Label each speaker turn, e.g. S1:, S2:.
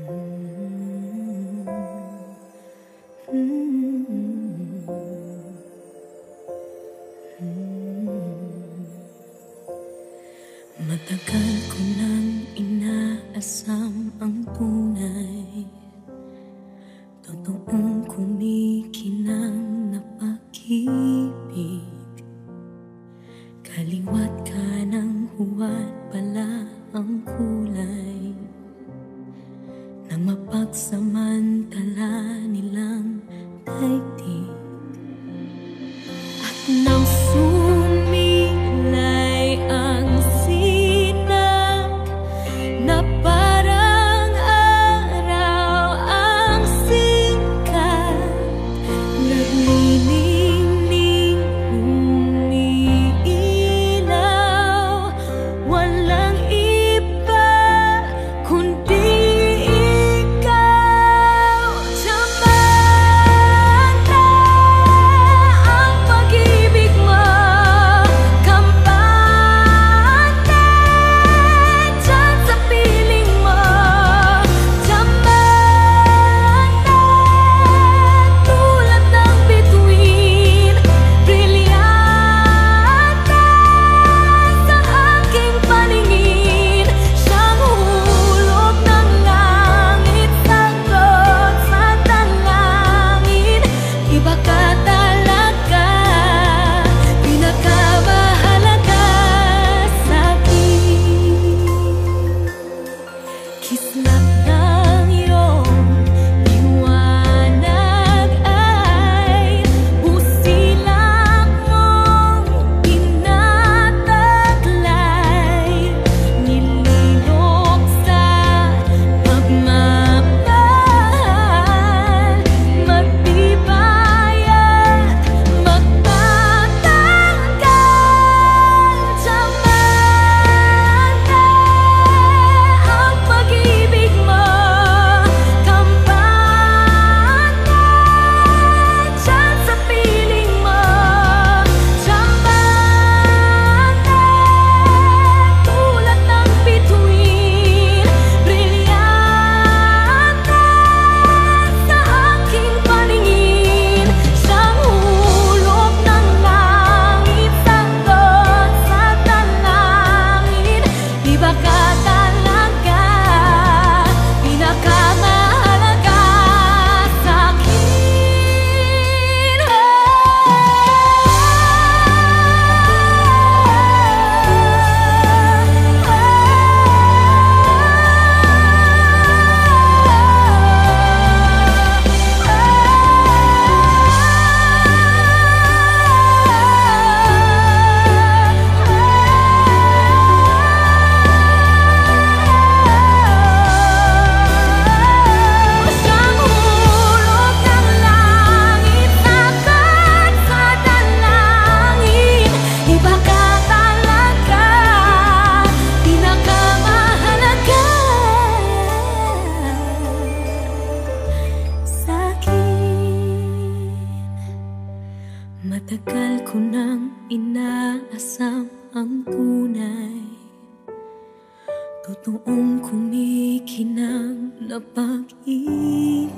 S1: Matagal ko inaasam ang tunay. Totoong kumikinang napakita. Pinagsamantala nilang daigdig. At nang Matagal ko nang inaasam ang tunay. Totoong kumikinang na pag-ibig.